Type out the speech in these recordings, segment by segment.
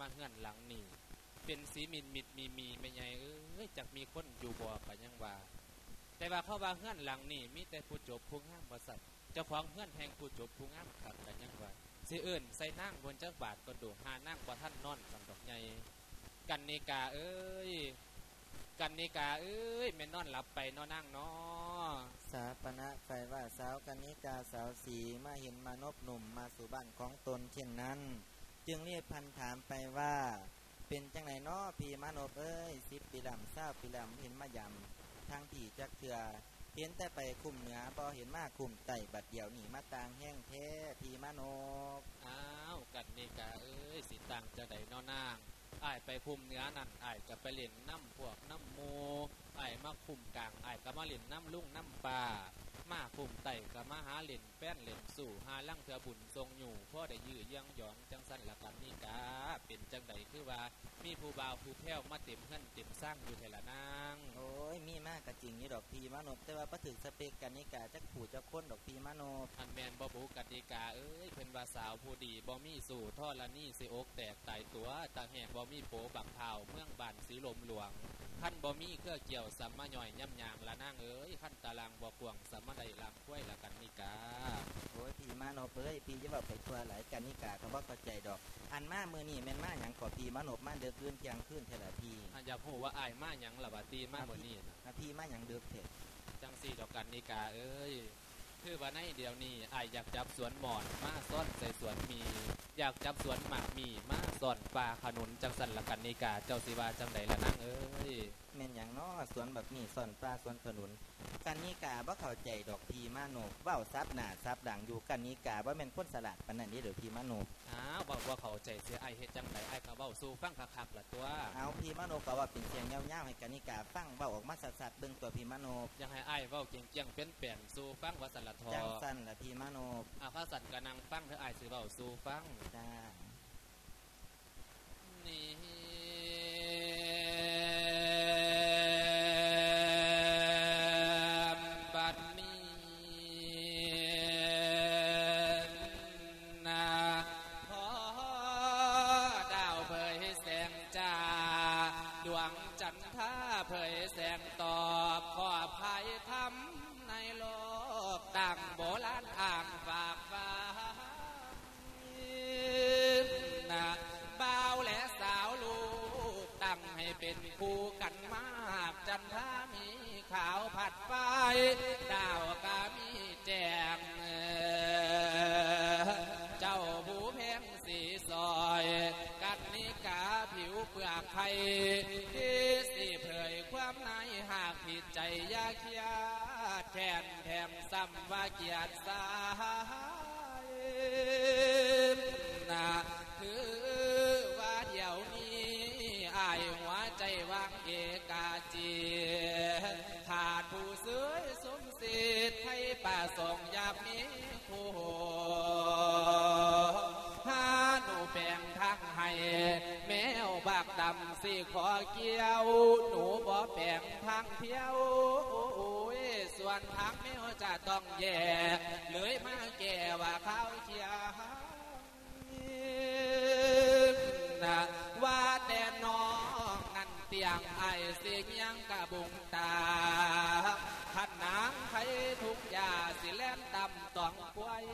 มาเฮือนหลังนี่เป็นสีมินมิดมีมีไม่ใหญ่เอ้ยจักมีคนอยู่บ่ก็ยังว่า แต่ว่าเข้าว่าเฮือนหลังนี่มีแต่ผู้จบผู้งามบ่สัตว์เจ้าของเฮือนแห่งผู้จบผู้งามคักก็ยังว่าสิเอิ้นใส่นั่งบนจักบาทก็ดูหานั่งบ่าท่านนอนสังดอกใหญ่กันนิกาเอ้ยกันนิกาเอ้ยแม่นนอนหลับไปนอนนั่งนาะสาปณะไฟว่าสาวกันิกาสาวสีมาเห็นมานพหนุ่มมาสู่บ้านของตนเช่นนั้น จึงเรียกพันถามไปว่า เป็นจังไหนน้อพีมานเอ้ยสิบปีลำเศร้าปีลำเห็นมายำทางผีจักเถื่อเห็นแต่ไปคุมเหนือพอเห็นมาคุมไต่บัดเดี่ยวหนีมาต่างแห้งแท้พีมานพอ้าวกันนิกาเอ้ยสิตังจะไดนอนางอ้ายไปคุมเนื้อนั่นไอ้จะไปเล่นน้ำพวกน้ำโมอ้มาคุมกลางไอ้ก็มาเล่นน้ำลุ่งน้ำปลา มาผุ่มไต่ก็มาหาเล่นแป้นเล่นสู่หาลั่งเถือบุญทรงอยู่พ่อได้ยื้อยังหยองจังสั้นละกันนิกาเป็ นจังใดคือว่ามีผู้บ่าวผู้แพ้วมาเต็มเฮือนเต็มสร้างอยู่เทละนางโอ้ยมีมากกะจริงนี่ดอกพี่มานพแต่ว่าประถึกสเปกกันนิกาจักขู่จักคนดอกพี่มานพอันแมนบ่บูกติกาเอ้ยเพิ่นว่าสาวผู้ดีบ่มีสู่ท่อละนี่สิอกแตกตายตัวตาแหกบ่มีโปบักเผาเมืองบ้านสีลมหลวงขั้นบ่มีเครือเกี่ยวสัมมาย่อยย่ำยางละนางเอ้ยขั้นตารางบ่กวางสัมมาใดลางกล้วยละกันนิกาโอ้ยพี่มานพเอ้ยพี่จะบอกไปทัวหลายกันนิกาก็บ่เข้าใจดอก อันมามือนี่แม่นมาหยังขอพี่มานพมาเดือกคืนเที่ยงคืนเท่าละพี่อันอยากฮู้ว่าอ้ายมาหยังล่ะบัดตีมาบ่นี้น่ะอะพี่มาหยังเดือกเถอะจังซี่ดอกกันนิกา เอ้ยคือว่าในเดียวนี้อ้ายอยากจับสวนหมอนมาซ่อนใส่สวนมี อยากจับสวนหมากมีมาซ่อนปลาขนุนจังสันละกันนิกา เจ้าสิว่าจังใดละนางเอ้ย แม่นหยังน้อสวนแบบนี้สอนปลาสวนขนุนกันนิกาบ่เข้าใจดอกพี่มานพเว้าซับหน้าซับดังอยู่กันนิกาบ่แม่นคนสลัดปานนั้นเด้อเด้อพี่มานพอ้าวบอกว่าเขาใจเสียไอายเฮ็ดจังไดไอายก็เว้าสู่ฟังคักๆละตัวเอาพี่มานพก็ว่าเป็นเสียงยาวๆให้กันนิกาฟังเว้าออกมาสัดๆเบิ่งตัวพี่มานพยังให้ไอายเว้าเก่งๆเป็นแป่นสู่ฟังว่าสันละทอจังสั้นล่ะพี่มานพอาข้าสันก็นั่งฟังเธอไอายสิเว้าสู่ฟังจ้า บัดนี้นะพอดาวเผยแสงจ้าดวงจันทราเผยแสง ดไปดาวกามีแจงเจ้าผู้แพงสีซอย กัดนิกาผิวเปลือกไข่ที่สิเผยความในหากผิดใจยาเคียดแทนแถมซ้ำว่าเกียรติสาากดำสิขอเกี่ยว หนูบ่แปลงทางเที่ยวโอ้ยส่วนทางแมวจะต้องแย่เลยมาแก่ว่าเขาเขียวนะว่าแต่น้องนั่นเตียงไอเสียงยังกะบุงตาขันนางไผทุกยาสิแล่นตำตองป่วย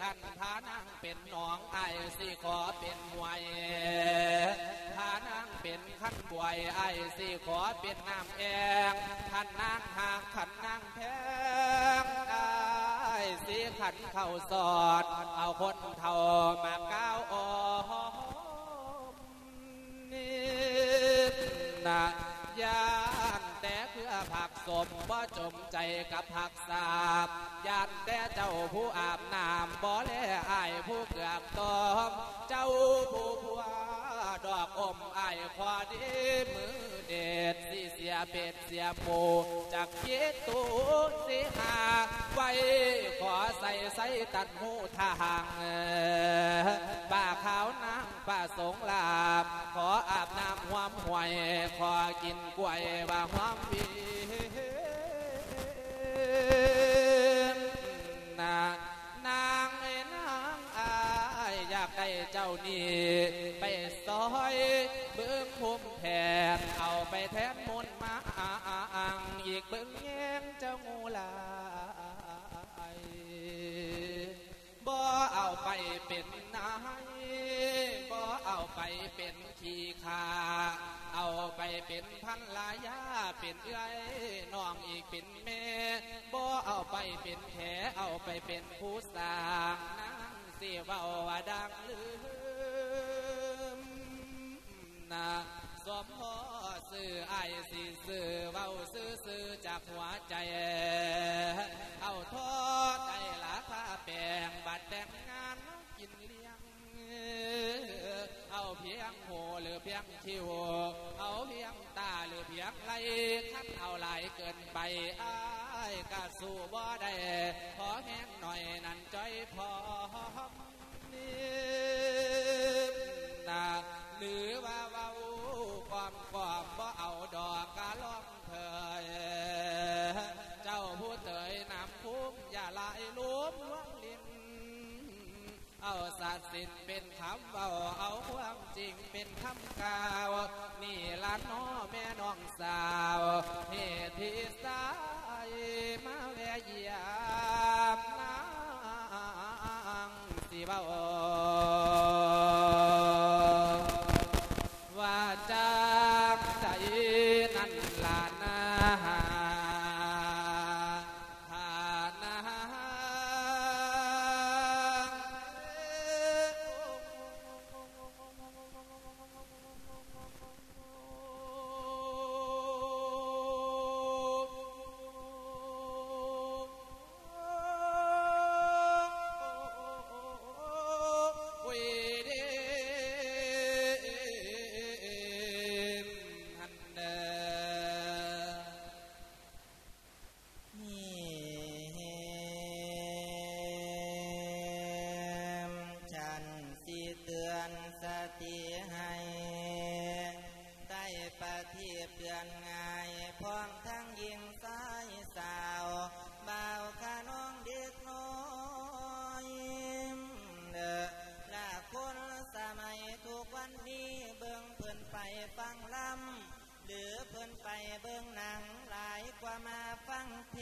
ขันพานางเป็นน้องไอสิขอเป็นหวย เป็นขันบวยไอสิขอเป็นน้ำแองขันนางหากขันนางแพงไอสิขันเข้าสอด เอาคนเท่ามาก้าวออกนิดนะยานแต่เพื่อผักสมบ่จมใจกับผักสาบยานแต่เจ้าผู้อาบน้ำบ่แลอายผู้เกือบตอมเจ้าผู้ผัว อกอมไอายขอดีมือเด็ดสิเสียเป็ดเสียหมูจากคิดตูสิหาไว้ขอใส่ใส่ตัดหูทางเอ่อป้าขาวนางป้าสงลาบ ขออาบน้ำหวามหวย ขอกินกล้วยว่าหวามวี อยเจ้านี่ไปสอยเบิ้งภูมิแทนเอาไปแทนมนมาอังอีกเบิ้งแยงเจ้างูลายบ่เอาไปเป็นนายบ่เอาไปเป็นขี้ขาเอาไปเป็นพันลายาเป็นเอื้อยน้องอีกเป็นแม่บ่เอาไปเป็นแขเอาไปเป็นผู้สางนางสิเว้าว่าดังลืม นะสมพ่อซื้อไอายสิซื้อเว้าซื้อซื้อจากหัวใจ เอาทอดใจละผ้าแปลงบัดแต่งงานกินเลี้ยง เอาเพียงหูหรือเพียงคิว เอาเพียงตาหรือเพียงไหลคันเอาหลายเกินไปอ้ายก็สู้บ่ได้ขอแห้งหน่อยนั่นจ้อยพอนี่นะหรือว่าเว้า ความความบ่เอาดอกกาล่องเถยเจ้าผู้เถยนำคุ้มอย่าลายลุ้มล้วงลิ้นเอาศาสตร์สินเป็นคำเบาเอาความจริงเป็นคำกล่าว นี่ละน้อแม่น้องสาวเหตุที่สา มาฟังเท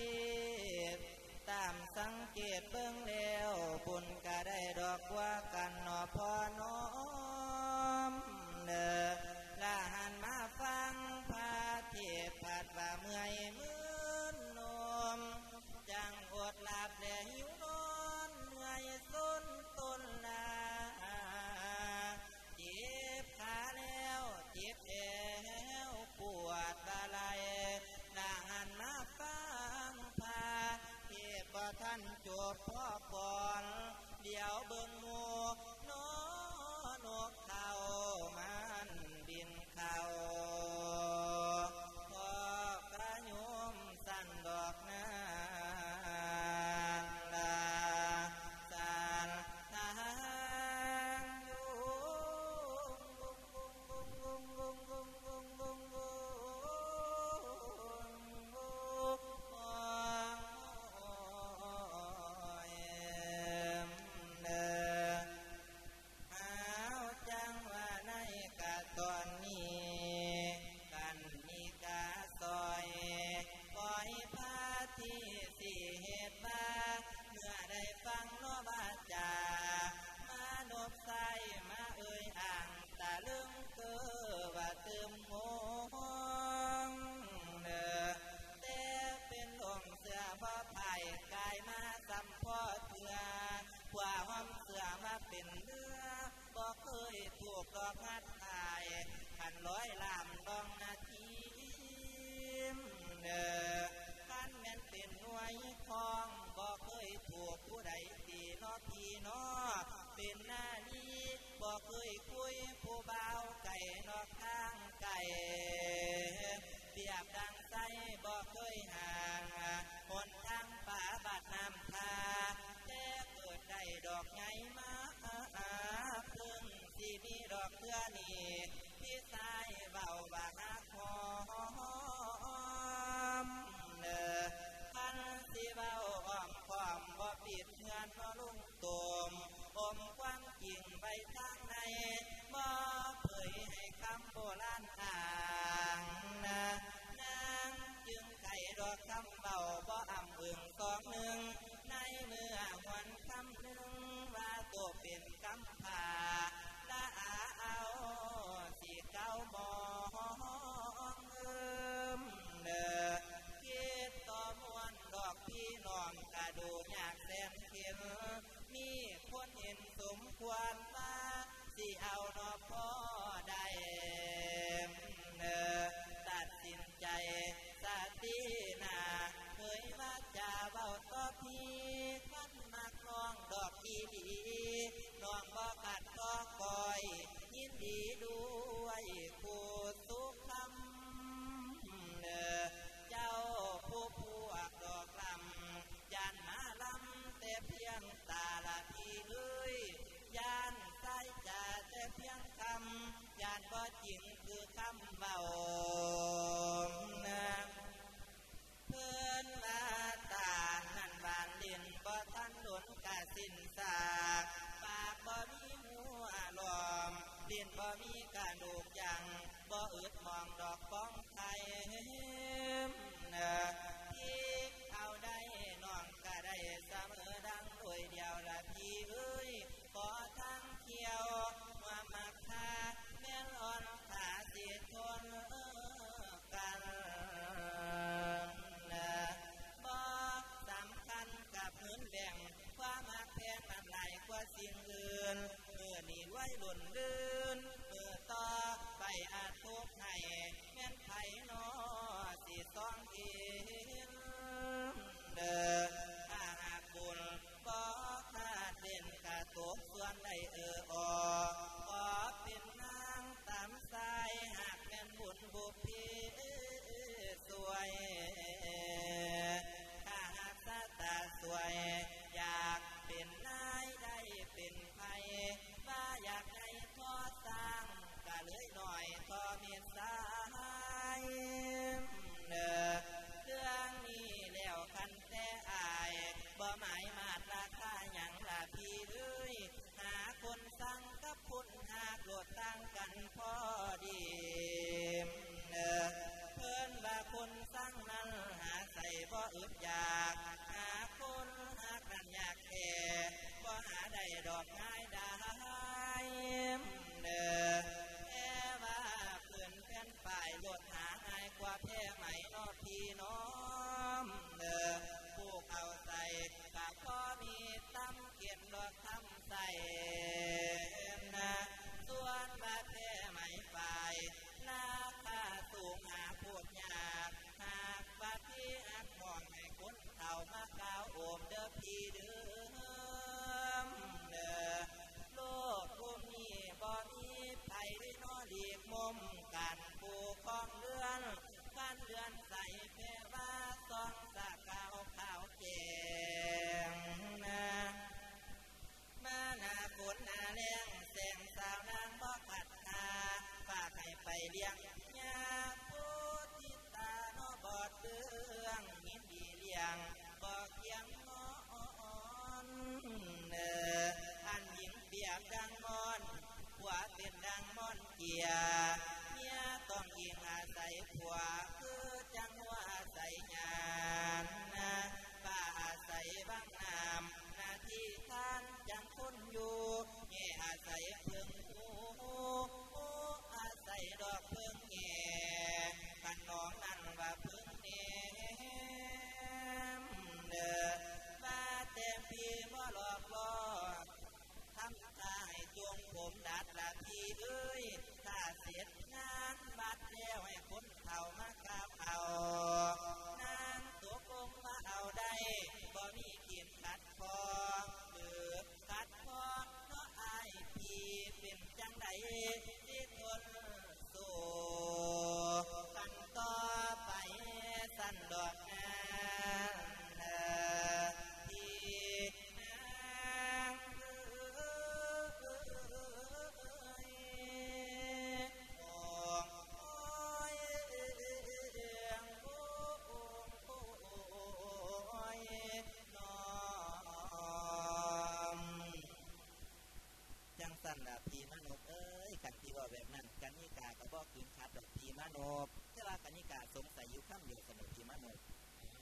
นั่นแหละพีมานพเอ้ยกันที่ว่าแบบนั้นกันนิกากระบอกขึ้นชัดดอกพีมานพเจ้ากันนิกาสงสัยอยู่ข้ามอยู่สนุกพีมานพ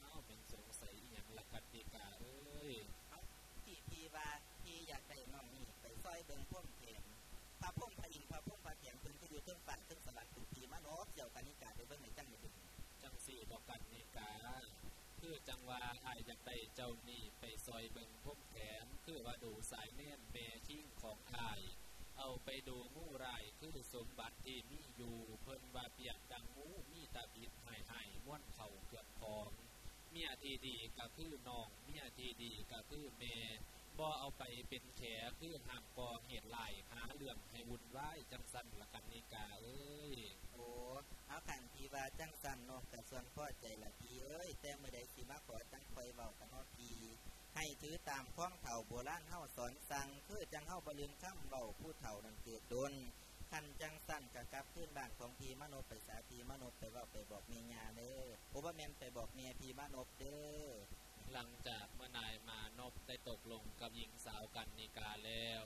อ้าวเป็นสงสัยอย่างละกันนิกาเอ้ยพี่พีว่าพี่อยากไปน้องนี่ไปซอยเบิ่งพุ่มเข็มพระพุ่มพระอินพระพุ่มพระเข็มเพิ่นก็อยู่เทิงฝั่งเทิงสลัดตุ่กพีมานพเจ้ากันนิกาไปเบิ่งในจังหวัดจังสี่ดอกกันนิกาคือจังว่าอาอยากไปเจ้านี่ไปซอยเบิ่งพุ่มแขนคือว่าดูสายแม่นเบชิ่งของไทย เอาไปดูงูไรคือสมบัติที่มีอยู่เพิ่นบาเปียกดังงูมีตาบิดหายหายม้วนเข่าเกือบพร้อมเมียทีดีก็คือน้องเมียทีดีก็คือเมบ่เอาไปเป็นแขคือห่างกอเหตุไหลหาเรื่องให้วุ่นวายจังสันละกันนิกาเอ้ยโอ้เอาขันทีว่าจังสันนอกแต่ส่วนพ่อใจละทีเอ้ยแต่เมื่อใดสิมาขอจังคอยเบากันนอที ให้ถือตามข้องเถ่าโบราณเฮาสอนสั่งเพื่อจังเฮาบริงข้ามเบาผู้เถ่านั้นเกิดดนคันจังสั้นกับกลับขึ้นบ้านของพีมโนไปสาพีมโนไปว่าไปบอกเมียเด้อโบว่าแมนไปบอกเมียพีมโนเด้อหลังจากเมื่อนายมานบได้ตกลงกับหญิงสาวกันนิกาแล้ว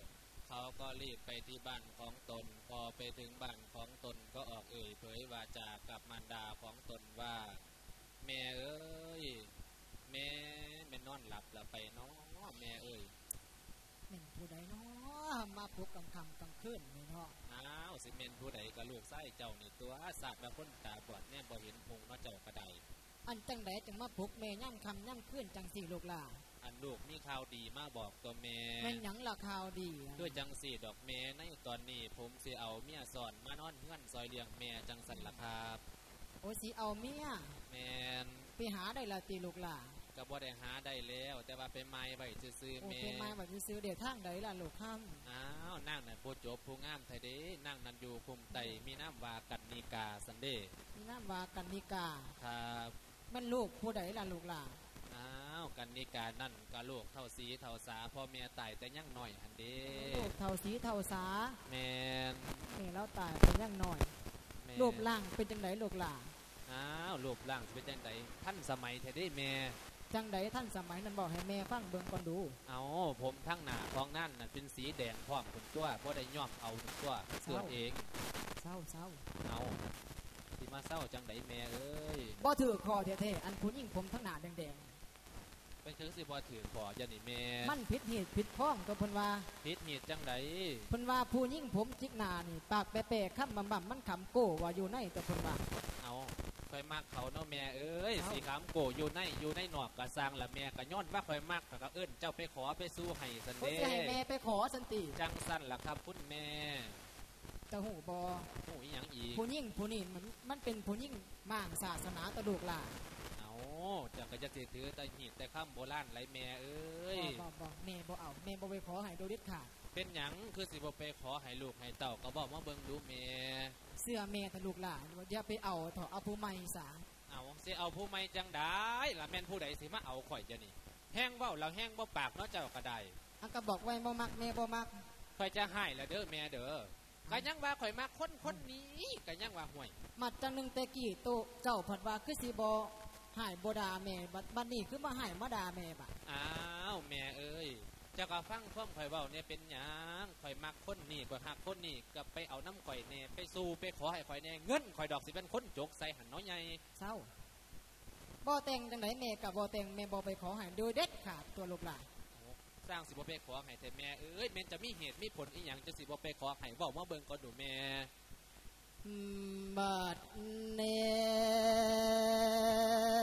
เขาก็รีบไปที่บ้านของตน พอไปถึงบ้านของตนก็ออกเอ่ยเผยวาจากับมารดาของตนว่า แม่เอ้ย แม่แม่นอนหลับละไปเนาะแม่เอ้ยแม่นผู้ใดเนาะมาปลุกกลางค่ำกลางคืนนี่เนาะอ้าวสิเมนผู้ใดก็ลูกไส้เจ้านี่ตัวศาสตร์แบบคนตาบอดแน่บ่เห็นพงเนาะเจ้ากระไดอันจังใดจังมาปลุกแม่ย่ำคำย่ำคืนจังสี่ลูกหล่าอันลูกมีข่าวดีมาบอกตัวแม่แม่นหยังละข่าวดีอะด้วยจังสี่ดอกแม่ในตอนนี้ผมสิเอาเมียสอนมานอนเฮือนซอยเลี้ยงแม่จังสันละครับโอ้สิเอาเมียแมนไปหาได้ละตีลูกหล่า ก็บ่ได้หาได้แล้ว แต่ว่าไปไม้ไว้ซื่อโอๆแม่เคมาแบบซื้อๆเดี๋ยวทางใดล่ะลูกค่อ้าวนั่งนั่นผู้จบผู้งามไทยเด้นั่งนั่นอยู่คุมไตมีน้ำวากันนิกาสันเดย์ำมีน้ำวากันนิกาครับแม่นลูกผู้ใดล่ะลูกหล่าอ้าวกันนิกานั่นก็ลูกเท่าสีเท่าสาพ่อแม่ตายแต่ยังหน่อยหันเด้ลูกเท่าสีเท่าสาแมนนี่แล้วตายเป็นยังหน่อยแม่นรูปร่างเป็นจังไดลูกหล่าอ้าวรูปร่างสิเป็นจังไดท่านสมัยไทยเด้แม่ จังใดท่านสมัยนั้นบอกให้แม่ฟังเบิ่งก่อนดู เอาผมทั้งหน้าของนั่นน่ะเป็นสีแดงพร้อมคุณตัวเพราะได้ย่อมเอาคุณตัวเกิดเองเศร้าเศร้าเอาสิมาเศร้าจังไดแม่เอ้ยบ่ถือคอเท่ๆอันผู้หญิงผมทั้งหน้าแดงเป็นถึงสิบ่ถือขออย่านี่แม่ๆมันผิดเหตุผิดพ้องตัวเพิ่นว่าพิษมีดจังไดเพิ่นว่าผู้หญิงผมจิกหน้านี่ปากแปะๆค้ำบำๆมันขำโก้ว่าอยู่ในตัวเพิ่นว่า เอาคอยมักเขาเนาะแม่เอ้ยเอาสีขามโกอยู่ในอยู่ในหนอกกะสร้างละแม่กะย้อนว่าคอยมักก็เอิ้นเจ้าไปขอไปสู้ให้สันเพิ่นเด้สิให้แม่ไปขอสันติจังสั้นล่ะครับคุณแม่จะหูบ่โอ้ยหยังอีกผู้หญิงผู้นี้มันมันเป็นผู้หญิงม่างศาสนาตะลูกหล่าเอาจะก็จะสิถือแต่หีดแต่ข้ามโบราณไรแม่เอ้ยบ่บ่บ่แม่บ่เอาแม่บ่ไปขอให้โดยเด็ดขาด เป็นหยังคือสิบ่ไปขอให้ลูกให้เต้าก็บอกมาเบิ่งดูแม่เสื้อแม่ตะลูกหล่าอย่าไปเอาเถอะเอาผู้ใหม่ซะเอาสิเอาผู้ไม่จังได้ล่ะแม่นผู้ใดสิมาเอาข่อยจะนี่แห้งเว้าแล้วแห้งบ่ปากเนาะเจ้าก็ได้อันก็บอกไว้บ่มักแม่บ่มักข่อยจะให้ละเด้อแม่เด้อก็ยังว่าข่อยมาคนคนนี้ก็ยังว่าห่วย มัดจังหนึงแต่กี้โตเจ้าผัดว่าคือสิบ่ให้บ่ด่าแม่บัดบัดนี้คือมาให้มาด่าแม่บัดอ้าวแม่เอ้ยเจ้าก็ฟังความข่อยเว้าเนี่ยเป็นหยังข่อยมักคนนี้ข่อยหักคนนี้ก็ไปเอาน้ำข่อยแน่ไปสู้ไปขอให้ข่อยแน่เงินข่อยดอกสิเป็นคนจกใส่หันเน้อยใหญ่เศร้าบ่แต่งจังไดแม่กับบ่แต่งแม่บ่ไปขอให้โดยเด็ดขาดตัวลูกหลานสร้างสิบ่ไปขอให้แต่แม่เอ้ยแม่นจะมีเหตุมีผลอีหยังจะสิบ่ไปขอให้เว้ามาเบิ่งก่อนดูแม่อืมบัดเน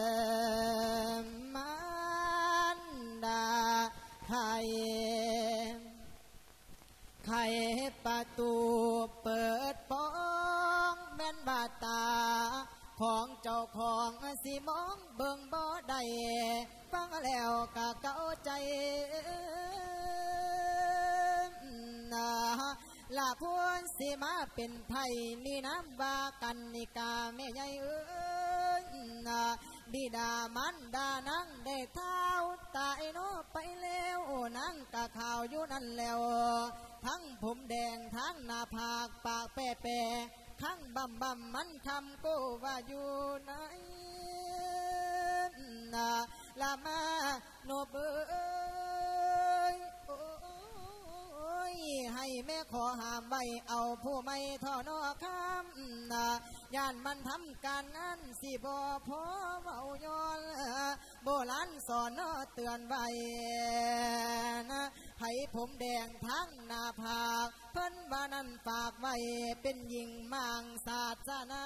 มั เป็นไทยมีน้ำว่ากันนิกาแม่ใหญ่เอ้ยนะบิดามันดานังได้เท้าตายโนไปแล้วนังกะข่าวอยู่นั่นแล้ว ทั้งผมแดงทั้งหน้าผากปากแปะแปะทั้งบำบำมันคำกูว่าอยู่ไหนนะละมาโนเบย ขอห้ามไว้เอาผู้ไม่ทอนอคำนะย่านมันทำการนั้นสิบ่พอเว้าย้อนโบราณสอนเตือนไว้นะให้ผมแดงทั้งหน้าผากเพิ่นว่านั้นฝากไว้เป็นหญิงมังศาสนา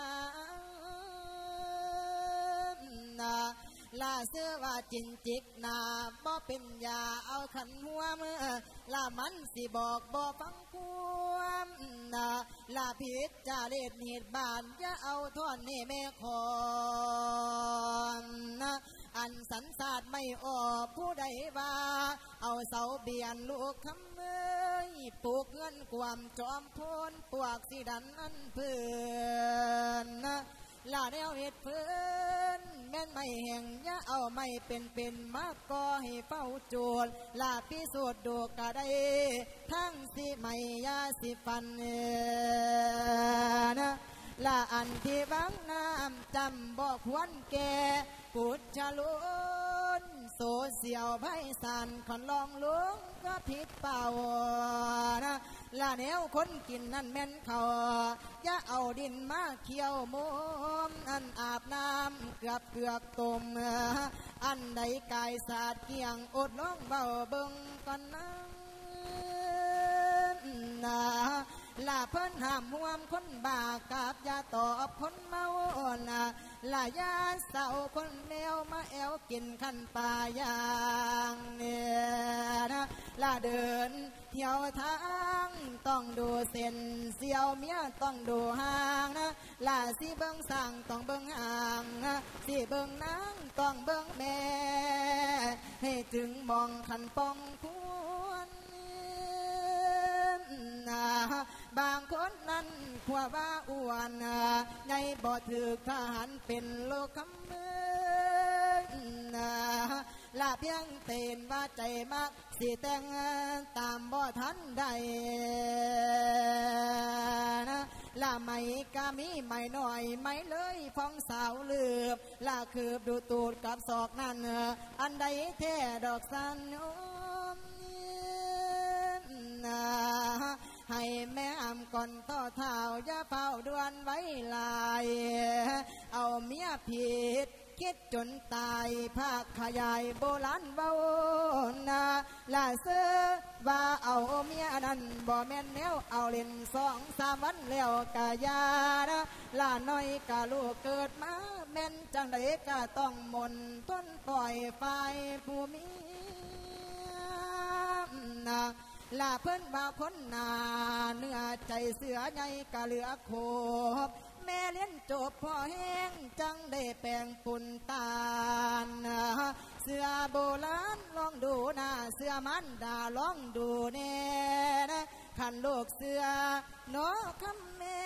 ลาเสื้อว่าจินจิกนาบ่เป็นยาเอาขันหัวมือลามันสิบอกบ่ฟังความนะลาผิดจาเล็ดเหตุบานอย่าเอาท่อนนี่แม่ขอนนะอันสันสาดไม่ออกผู้ใดว่า เอาเสาเบียนลูกคำเอ้ยปลูกเงินความจอมพลปวกสีดันอันเพื่อนนะ ลาแนวเห็ดเพื่นแม่นไม่แห่งยะเอาไม่เป็นเป็นมากก็ให้เฝ้าจูดลาพิสูจน์ดูกะได้ ทั้งสิไม่ยาสิฟันเออลาอันที่บังน้ำจำบอกวันแก่กุดชะลุ โซเสียวไพศาลขอนลองลุงก็ผิดเป่านะละแนวคนกินนั่นแม่นเขาอย่าเอาดินมาเคี่ยวมุมอันอาบน้ำเกือบเกือกตุ่มอันใดกายสาดเกี่ยงอดน้องเบาเบิ่งก่อนนะนะลาเพิ่นห้ามห่วมคนบากับยาตอบคนเมานะ ลายาเศร้าคนแมวมาแอวกินขันปลายางเนี่ยนะลาเดินเที่ยวทางต้องดูเส้นเสียวเมียต้องดูห่างนะลาสิเบิ่งสั่งต้องเบิ่งห่างนะสิเบิ่งนางต้องเบิ่งแม่ ให้ถึงมองขันปองควรนะ บางคนนั้นขัวว่าอ้วนในบ่ถือทหารเป็นโลกคำมือนะลาเพียงเต้นว่าใจมากสิแต่งตามบ่ทันใดนะลาไม่กามีไม่น้อยไม่เลยฟองสาวลืบลาคืบดูตูดกับศอกนั่นอันใดแท้ดอกสันโอมนา ให้แม่อำก่อนต่อเท้าอย่าเฝ้าดวนไว้ลาย เอาเมียผิดคิดจนตายภาคขยายโบราณเบานาลาเสือว่าเอาเมียนั้นบ่แม่นแนวเอาเล่นสองสามวันแล้วกะยานะลาน้อยกะลูกเกิดมาแม่นจังใดกะต้องมนต้นปล่อยไฟผู้มีนา ลาเพิ่นบ่าวคนนาเนื้อใจเสือใหญ่กะเหลือโคบแม่เลี้ยนจบพ่อแห้งจังได้แปลงปุ่นตาลเสือโบราณลองดูนะเสือมันดาลองดูแน่ขันโลกเสือนาะคำแม่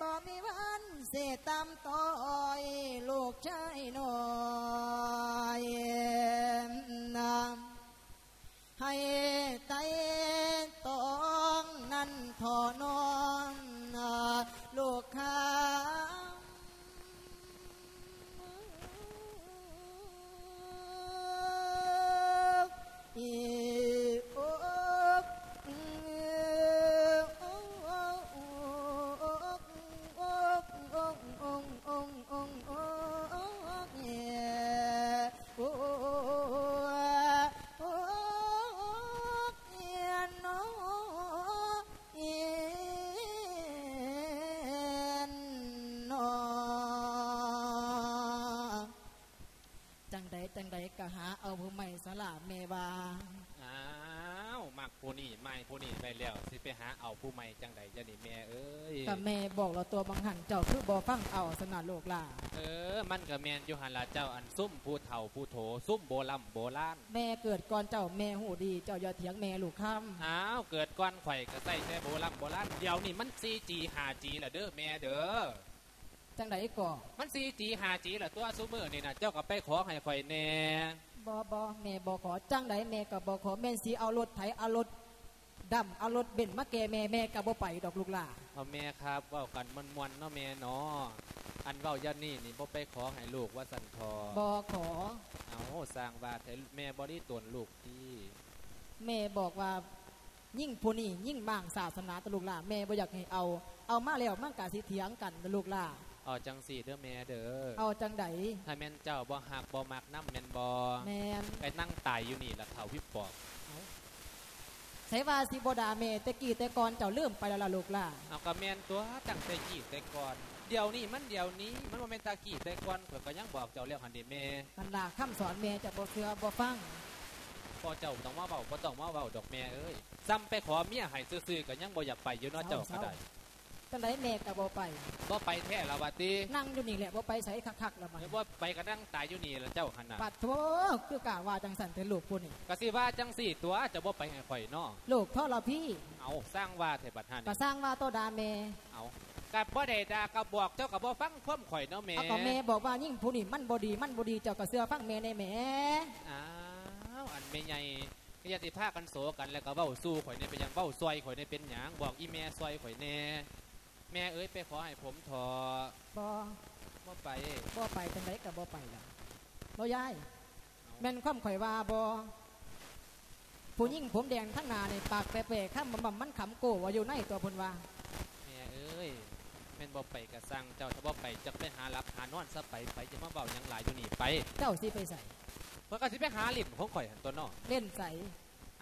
บ่มีวันเสตามต้อยลูกชายน้อย เอาผู้ใหม่สละเมวาอ้าวมักผู้นี่ไม่ผู้นี่ไปแล้วสิไปหาเอาผู้ใหม่จังใดจะนี่แม่เอ้ยกับแม่บอกเราตัวบางหันเจ้าคือบ่ฟังเอาสนาโลกล่าเออ มันก็แมนอยู่หันละเจ้าอันซุ่มผู้เฒ่าผู้โถซุ่มโบราณโบราณแม่เกิดก่อนเจ้าแม่หูดีเจ้าอย่าเถียงแม่ลูกคอ้าวเกิดก้อนข่อยก็ใส่แต่โบราณโบราณเดี๋ยวนี้มัน 4G 5G ละเด้อแม่เด้อำจังใดก่อมัน 4G 5G ละตัวซูเมอร์นี่นะเจ้าก็ไปขอให้ข่อยแน่ บ่บ่แม่บ่ขอจังใดแม่ก็บ่ขอแม่นสิเอารถไถเอารถดำเอารถเบนซ์มาแก่แม่แม่ก็บ่ไปดอกลูกล่าเอาแม่ครับเว้ากันมวนๆเนาะแม่เนาะอันเว้ายันนี่นี่บ่ไปขอให้ลูกว่าสันทอบ่ขอ เอาสร้างบาดให้แม่บ่ได้ตวนลูกที่ แม่บอกว่ายิ่งผู้นี้ยิ่งบางศาสนาตะลูกล่าแม่บ่อยากให้เอา เอามาแล้วมันก็สิเถียงกันตะลูกล่า เอาจังสี่เด้อแม่เด้อเอาจังใดถ้าแม่นเจ้าบ่หักบ่มักน้ำแม่นบ่แม่นไปนั่งตายอยู่นี่ละเฒ่าวิบปอบใช้ว่าสิบดาเมแต่กี้แต่ก่อนเจ้าเริ่มไปแล้วล่ะลูกล่ะเอาก็แม่นตัวตั้งแต่กี้แต่ก่อนเดี๋ยวนี้มันเดี๋ยวนี้มันบ่แม่นตากี้แต่ก่อนเพิ่นก็ยังบอกเจ้าแล้วหั่นเด้แม่มันล่ะคำสอนแม่จะบ่เชื่อบ่ฟังพอเจ้าต้องมาเว้าบ่ต้องมาเว้าดอกแม่เอ้ยซ้ำไปขอเมียให้ซื่อๆก็ยังบ่อยากไปอยู่เนาะเจ้าก็ได้ จังไดแม่ก็บ่ไปบ่ไปแท้ละว่าตินั่งอยู่นี่แหละบ่ไปใส่คักๆแล้วมันหรือว่าไปก็นั่งตายอยู่นี่ละเจ้าหั่นน่ะปัดโถคือกะว่าจังสันแต่ลูกผู้นี่ก็สิว่าจังสี่ตัวจะบ่ไปให้ข่อยเนาะลูกพ่อเราพี่ เอาสร้างว่าเถบัดหันก็สร้างว่าโตดาเมเอากับบ่ได้ด่ากับบอกเจ้าก็บ่ฟังความข่อยเนาะแม่เอาก็แม่บอกว่ายิ่งผู้นี่มันบ่ดีมันบ่ดีเจ้าก็เชื่อฟังแม่ในแหม่อ้าวอันแม่ใหญ่ก็อย่าติพากันโสกันแล้วก็เว้าสู้ข่อยเนี่ยเป็นหยังเว้าซอยข่อยเนี่ยเป็นหยังบอกอีแม่ซอยข่อยแน่ แม่เอ้ยไปขอให้ผมถอบ่บ่ไปบ่ไปจังไดก็บ่ไปล่ะบ่ยายแม่นความข่อยว่าบ่ผู้หญิงผมแดงทั้งหน้านี่ปากแปะๆข้ามบำมันขำโกว่าอยู่ในตัวเพิ่นว่าแม่เอ้ยแม่นบ่ไปกะสั่งเจ้าถ้าบ่ไปจะไปหารับหานอนซะไปไปจะมาเว้าหยังหลายอยู่นี่ไป เจ้าสิไปใส่เพิ่นก็สิไปหาลิ้นของข่อยหั่นตัวเนาะเล่นใส่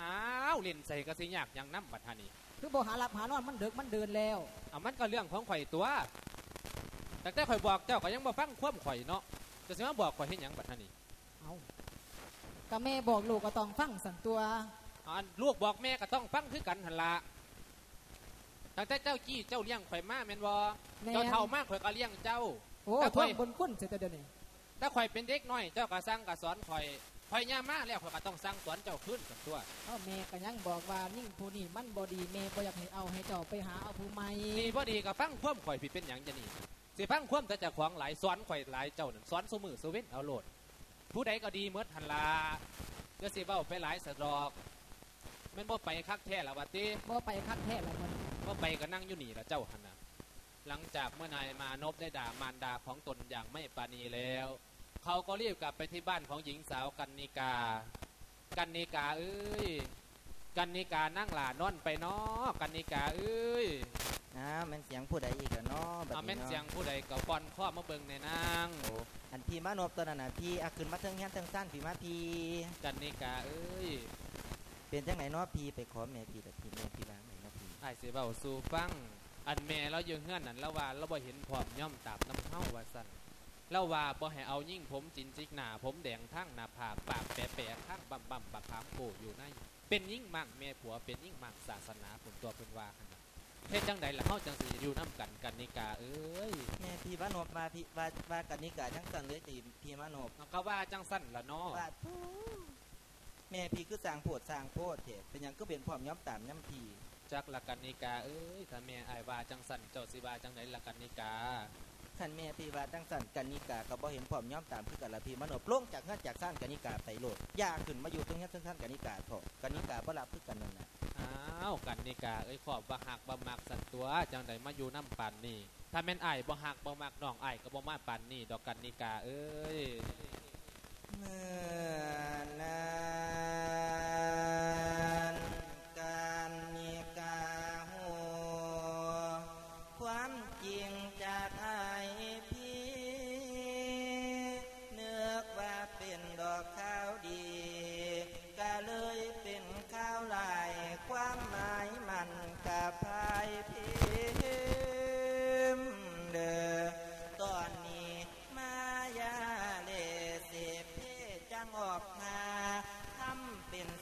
อ้าวลิ้นใส่ก็สิยากหยังนำบัดหานี่ คือบ่หาหลับหานอนมันเดึกมันเดินแล้วเอามันก็เรื่องของข่อยตัวแต่แต่ข่อยบอกเจ้าก็ยังบ่ฟังความข่อยเนาะจะสิมาบอกข่อยเฮ็ดหยังบัดหานี่เอาก็แม่บอกลูกก็ต้องฟังสันตัวอันลูกบอกแม่ก็ต้องฟังคือกันหั่นล่ะตั้งแต่เจ้ากี้เจ้าเลี้ยงข่อยมาแม่นบ่แม่เจ้าเฒ่ามากข่อยก็เลี้ยงเจ้าโอ้แต่ข่ท่อวยงบนคุ้นเสียแต่เดี๋ยวนี้ถ้าข่อยเป็นเด็กน้อยเจ้าก็สั่งก็สอนข่อย ข่อยย่ามาแล้วข่อยก็ต้องสั่งสอนเจ้าขึ้นกับตัว เอาแม่ก็ยังบอกว่านิ่งผู้นี้มันบ่ดีแม่บ่อยากให้เอาให้เจ้าไปหาเอาผู้ใหม่นี่พอดีก็ฟังความข่อยผิดเป็นหยังจะนี่สิฟังความแต่เจะขวางหลายสอนข่อยหลายเจ้านั่นสอนสมือสเว้นเอาโลด ผู้ใดก็ดีเมื่อทันลาเดี๋ยวสิเบ้าไปหลายสะดอกแม่นบ่ไปคักแท้ละวัติบ่ไปคักแท้ละมันบ่ไปก็นั่งอยู่นี่ละเจ้าหันนะหลังจากเมื่อนายมานพได้ด่ามารดาของตนอย่างไม่ปราณีแล้ว เขาก็รีบกลับไปที่บ้านของหญิงสาวกันนิกา กันนิกาเอ้ย กันนิกานั่งหลานอนไปเนาะกันนิกาเอ้ยนะแม่นเสียงผู้ใดอีกอะเนาะบัดเอาแม่นี้นเสียงเนาะผู้ใดก็ป้อนข้อมาเบิ่งในนางโอ้อันพี่มานพตัวนั้นน่ะพี่อาขึ้นมาเทิงเฮียนเทิงซ่านพี่มาพี่กันนิกาเอ้ยเป็นจังไหนเนาะพี่ไปขอแม่พี่แต่พี่แม่พี่ล้างไหนเนาะพี่ไอ้ายสิเบาสู่ฟังอันแม่เราอยู่เฮือนนั่นแล้วว่าเราบ่เห็นพร้อมย่อมตาบน้ำเฮาว่าสั่น เราว่าบ่ให้เอายิ่งผมจินจิกหน้าผมแดงทั้งหน้าผากปากแปะๆทั้งบำบำบักขามโผอยู่ในเป็นยิ่งมั่งแม่ผัวเป็นยิ่งมั่งศาสนาผมตัวเพิ่นว่าหั่นน่ะเฮ็ดจังใดล่ะเฮาจังสิอยู่นํกันกันนิกาเอ้ยแม่พี่มานพมาพี่ว่าว่ากันนี่กะจังสันเลยตีพี่มานพเอาก็ว่าจังสั่นล่ะเนาะว่าปู้แม่พี่คือสร้างโพดสร้างโพดเถอะเป็นหยังก็เป็นพร้อมย้อมตามย้ำพี่จักละกันนิกาเอ้ยถ้าแม่อายว่าจังสั่นเจ้าสิว่าจังไดละกันนิกา ท่านแม่พี่ว่าจังสันกันนิกาก็บ่เห็นพร้อมย้อมตามคือกันละพี่มโนปลงจากเงื่อนจากสั้นกันนิกาไปโลดย่าขึ้นมาอยู่ตรงนี้ซึ่งท่านกันนิกาเถอะกันนิกาบ่รับคือกันนั่นน่ะอ้าวกันนิกาเอ้ยขอบบ่หักบ่มักสั่นตัวจังไดมาอยู่น้ำปันนี่ถ้าแม่นไอ้บ่หักบ่มักน้องอายก็บ่มาปันนี่ดอกกันนิกาเอ้ย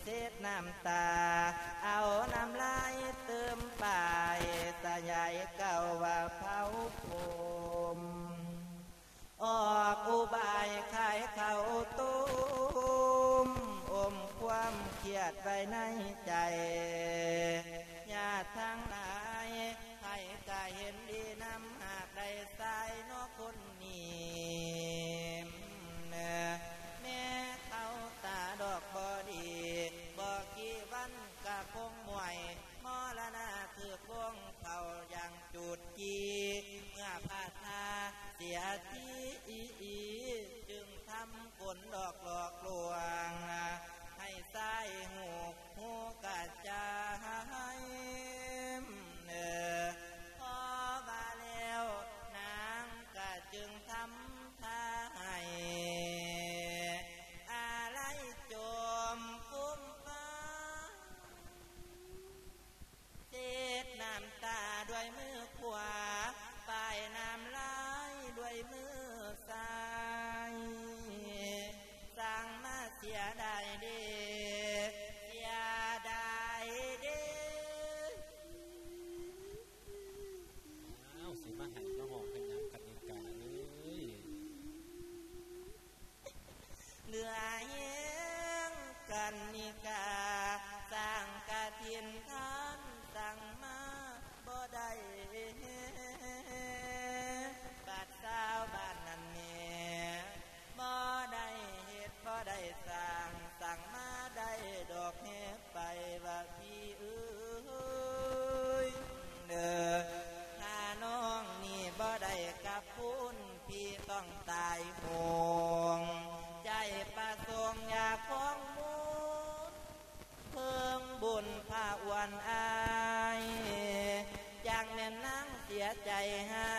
เป็ดน้ำตา เอาน้ำลายเติมไปตาใหญ่เก่าว่าเผาผมออกอุบายขายเขาตุ้มอมความเครียดไว้ในใจ ยทีอีจึงทำกลดอกหลอกลวง ให้ใส่หูหูกะจาานอาย จากแม่นางเสียใจหา